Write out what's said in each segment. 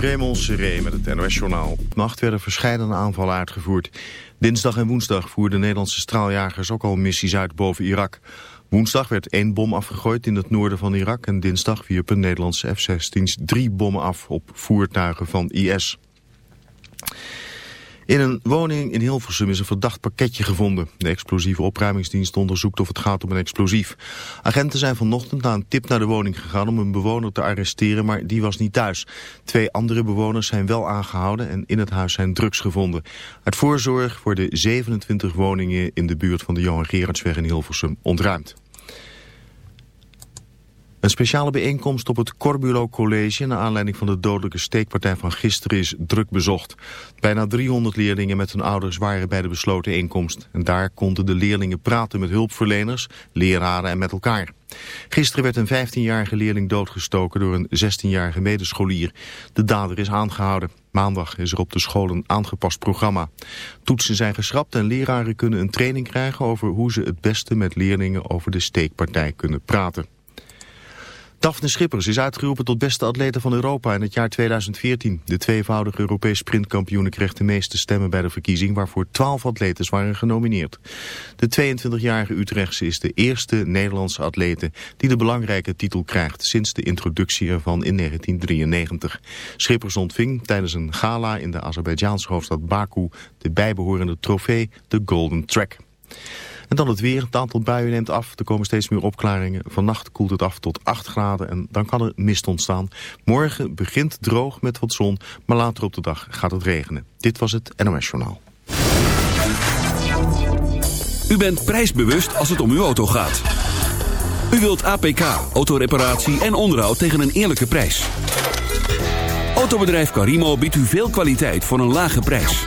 Raymond Seré met het NOS-journaal. Nacht werden verschillende aanvallen uitgevoerd. Dinsdag en woensdag voerden Nederlandse straaljagers ook al missies uit boven Irak. Woensdag werd één bom afgegooid in het noorden van Irak... en dinsdag wierpen Nederlandse F-16's drie bommen af op voertuigen van IS. In een woning in Hilversum is een verdacht pakketje gevonden. De explosieve opruimingsdienst onderzoekt of het gaat om een explosief. Agenten zijn vanochtend na een tip naar de woning gegaan om een bewoner te arresteren, maar die was niet thuis. Twee andere bewoners zijn wel aangehouden en in het huis zijn drugs gevonden. Uit voorzorg worden 27 woningen in de buurt van de Johan Gerardsweg in Hilversum ontruimd. Een speciale bijeenkomst op het Corbulo College... naar aanleiding van de dodelijke steekpartij van gisteren is druk bezocht. Bijna 300 leerlingen met hun ouders waren bij de besloten bijeenkomst. En daar konden de leerlingen praten met hulpverleners, leraren en met elkaar. Gisteren werd een 15-jarige leerling doodgestoken door een 16-jarige medescholier. De dader is aangehouden. Maandag is er op de school een aangepast programma. Toetsen zijn geschrapt en leraren kunnen een training krijgen... over hoe ze het beste met leerlingen over de steekpartij kunnen praten. Daphne Schippers is uitgeroepen tot beste atlete van Europa in het jaar 2014. De tweevoudige Europees sprintkampioene kreeg de meeste stemmen bij de verkiezing... waarvoor 12 atletes waren genomineerd. De 22-jarige Utrechtse is de eerste Nederlandse atlete... die de belangrijke titel krijgt sinds de introductie ervan in 1993. Schippers ontving tijdens een gala in de Azerbeidzjaanse hoofdstad Baku... de bijbehorende trofee, de Golden Track. En dan het weer. Het aantal buien neemt af. Er komen steeds meer opklaringen. Vannacht koelt het af tot 8 graden en dan kan er mist ontstaan. Morgen begint droog met wat zon, maar later op de dag gaat het regenen. Dit was het NOS Journaal. U bent prijsbewust als het om uw auto gaat. U wilt APK, autoreparatie en onderhoud tegen een eerlijke prijs. Autobedrijf Carimo biedt u veel kwaliteit voor een lage prijs.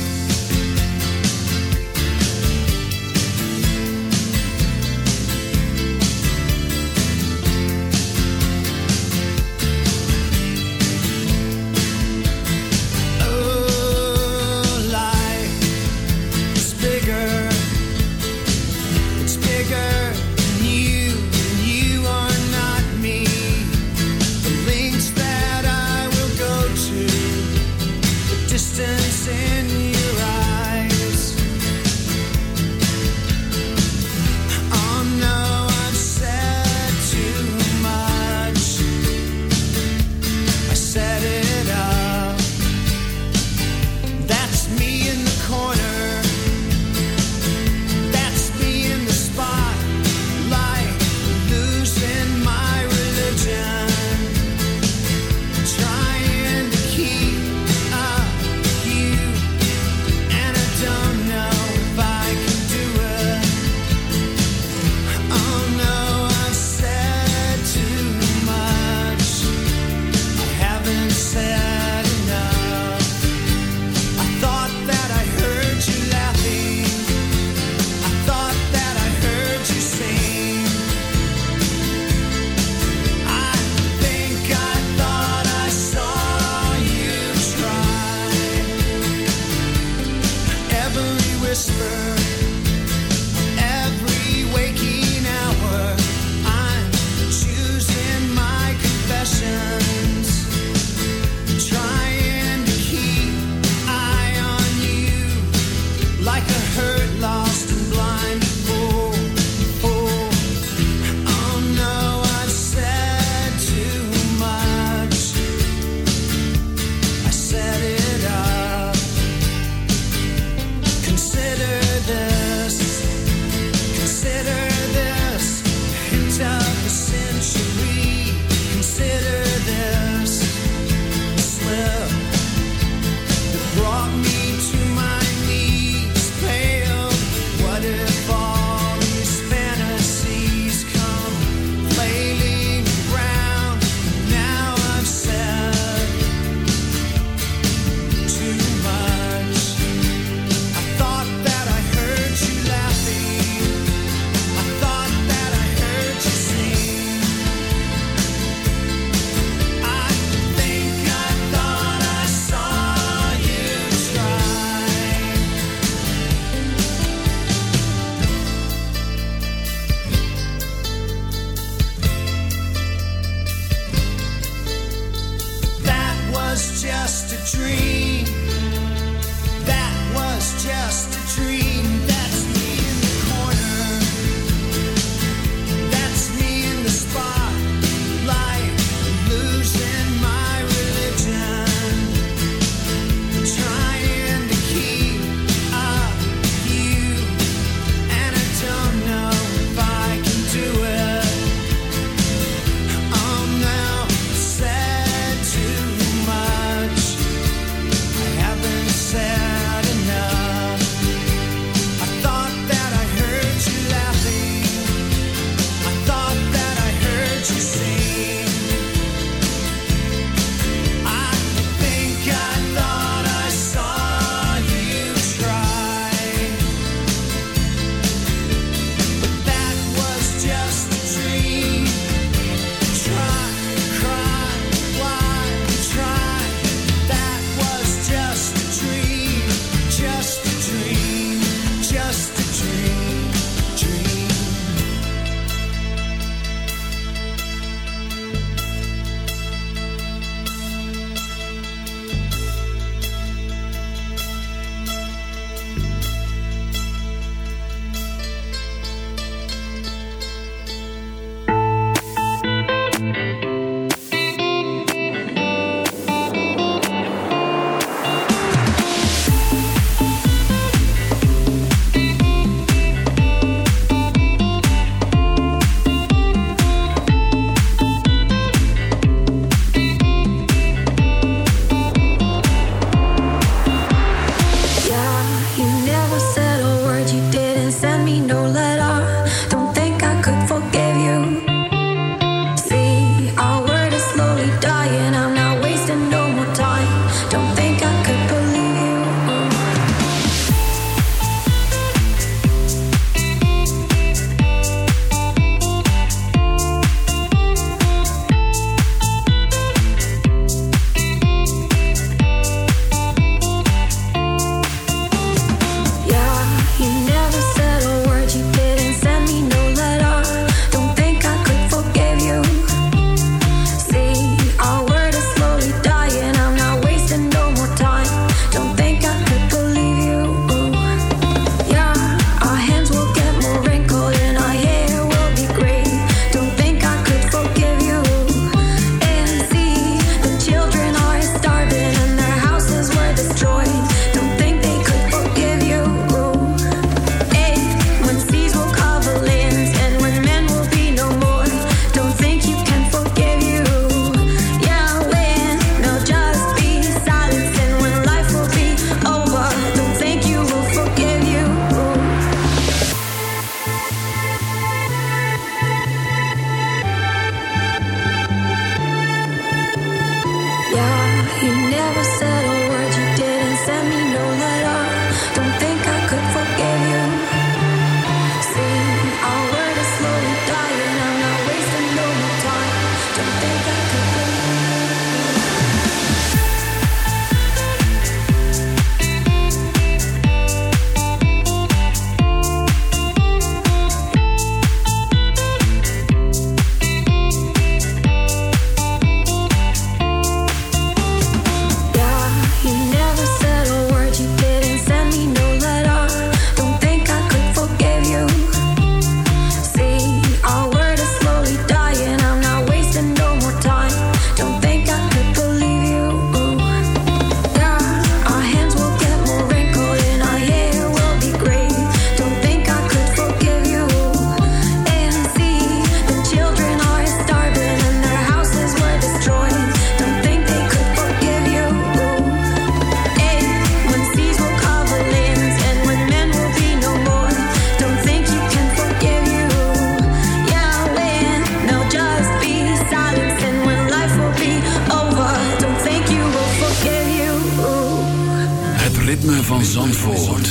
van Zandvoort.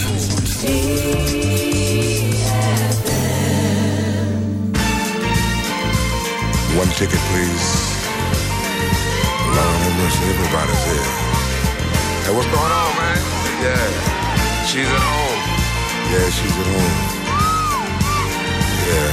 One ticket, please. Long have mercy, everybody's here. Hey, what's going on, man? Yeah, she's at home. Yeah, she's at home. Yeah,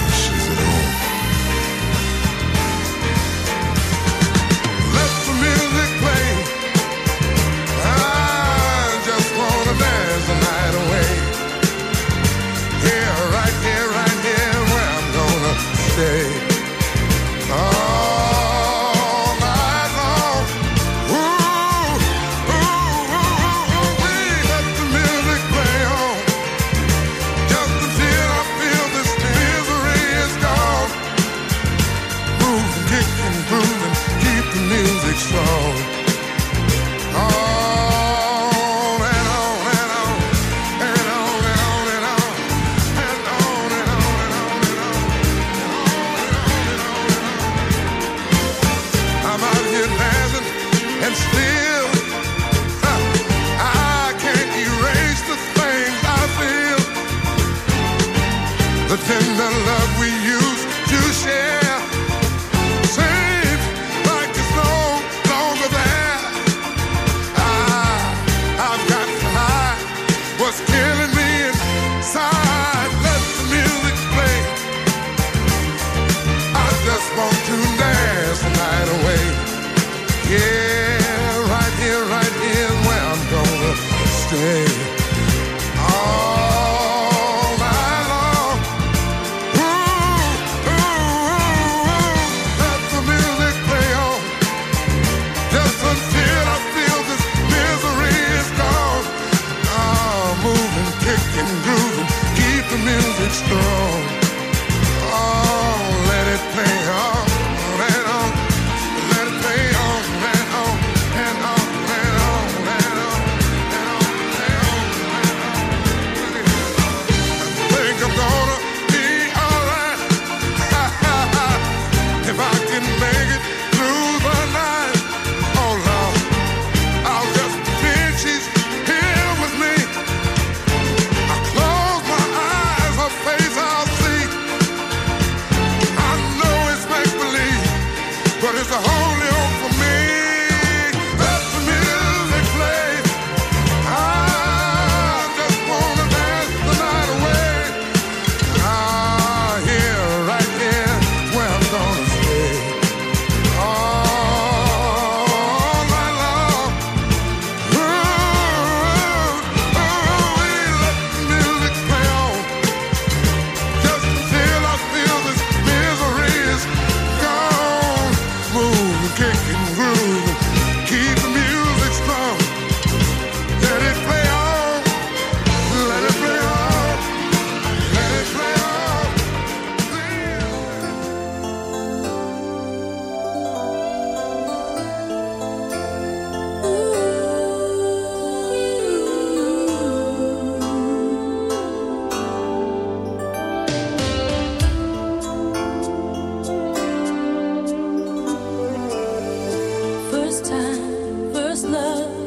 first time, first love.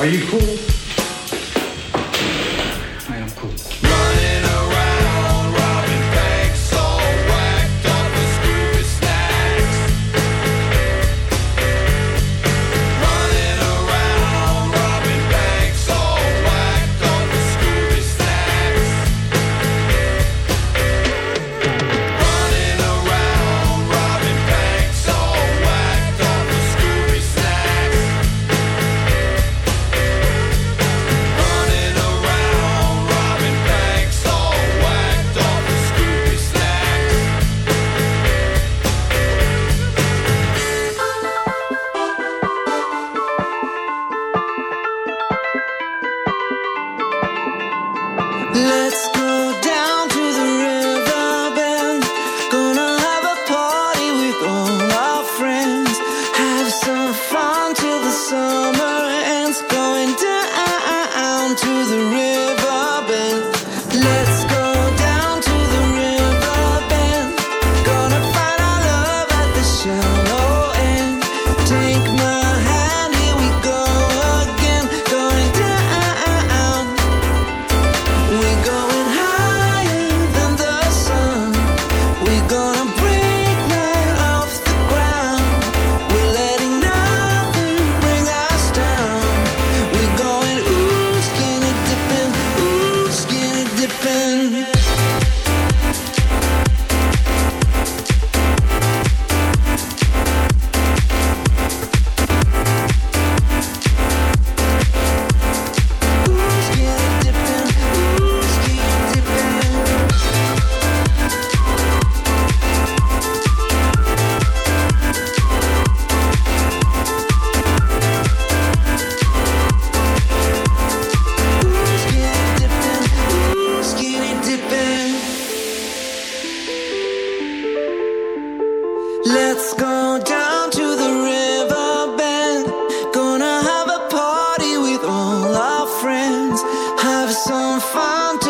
Are you cool? find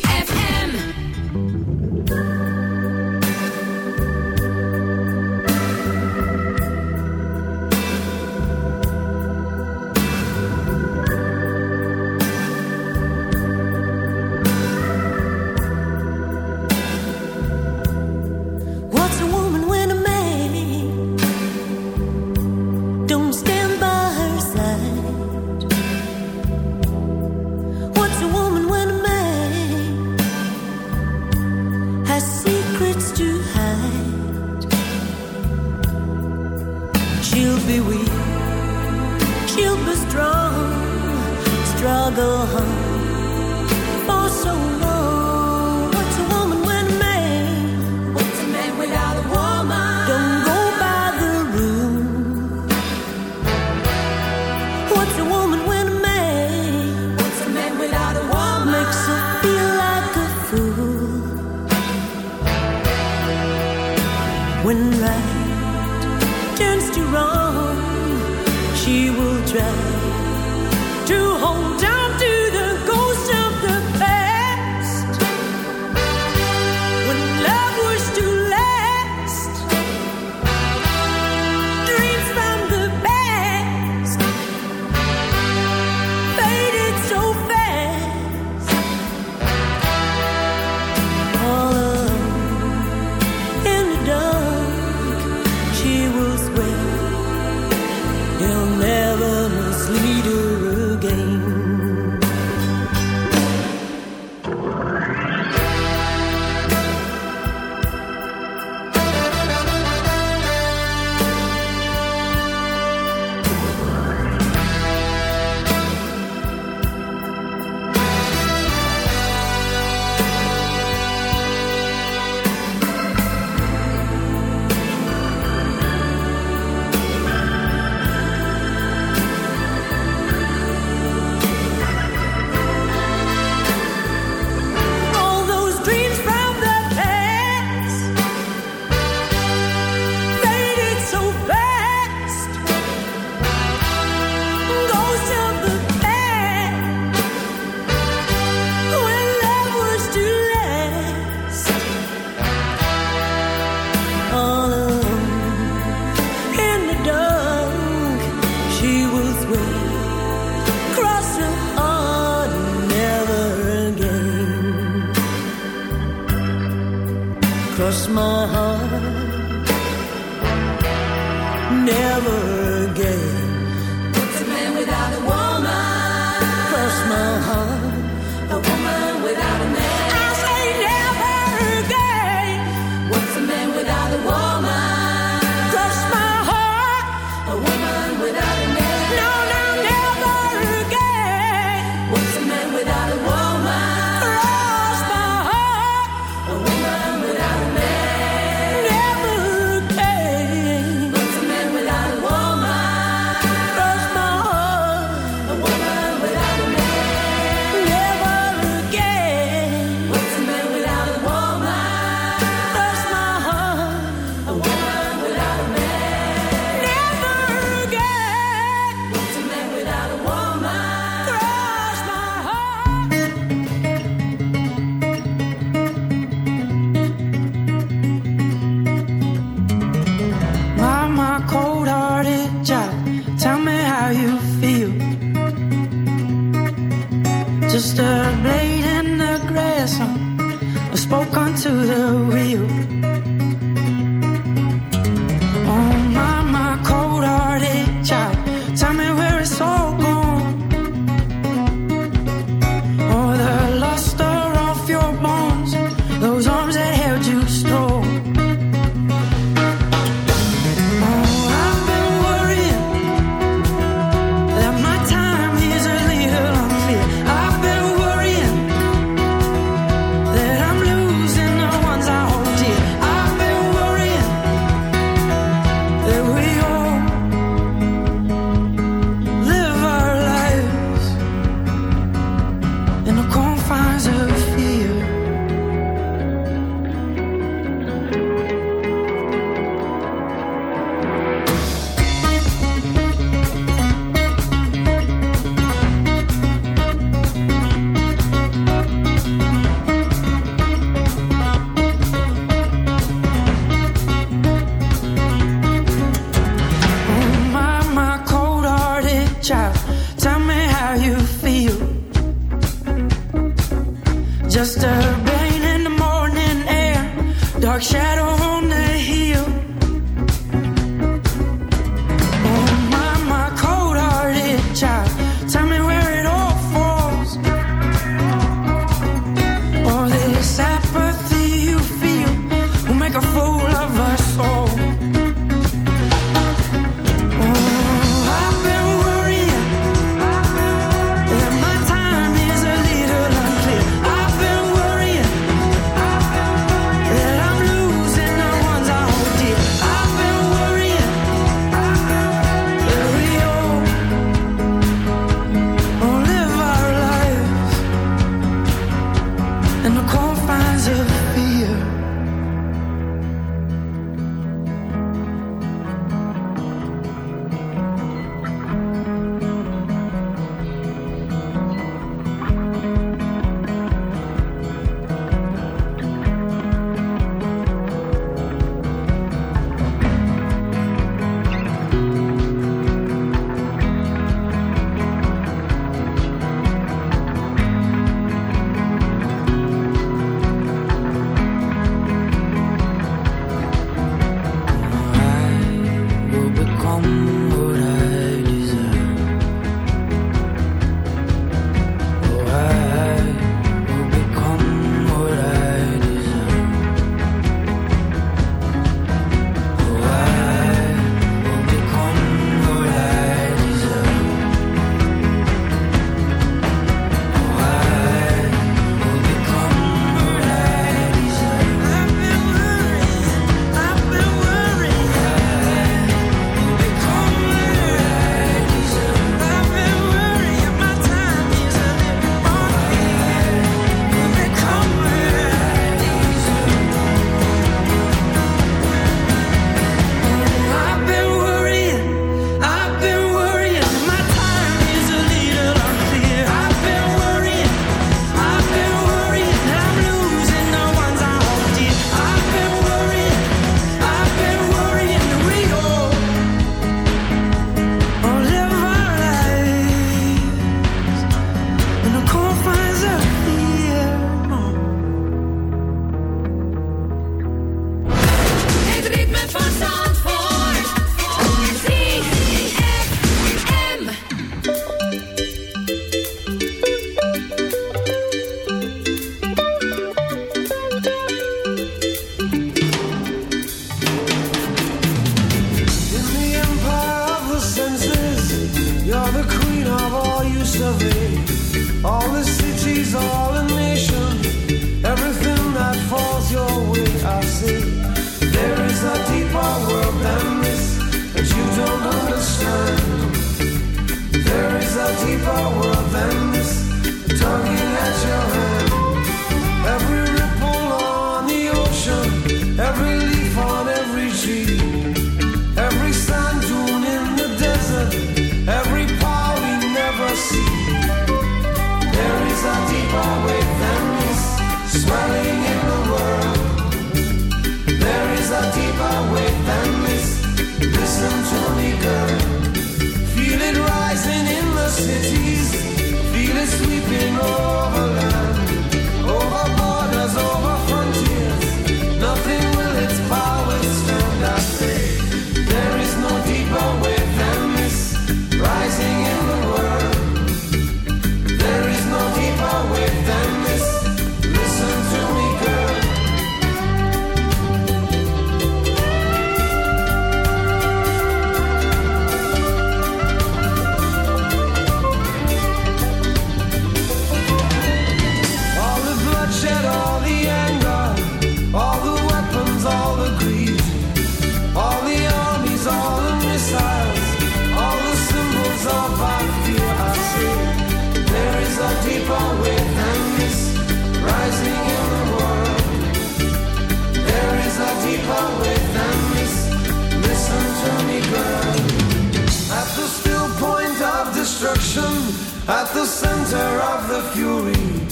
fury,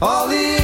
all the